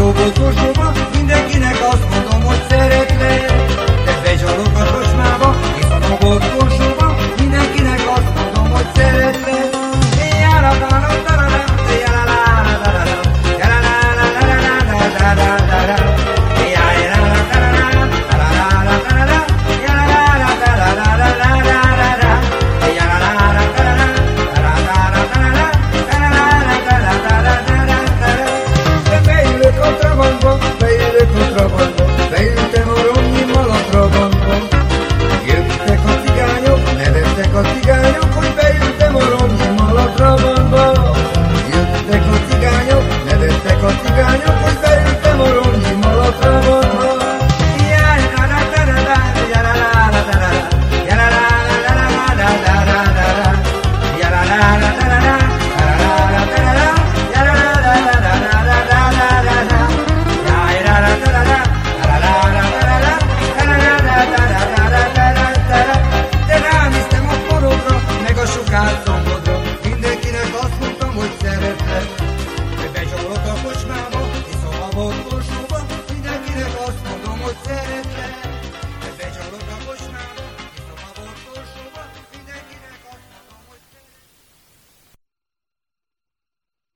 有个做事。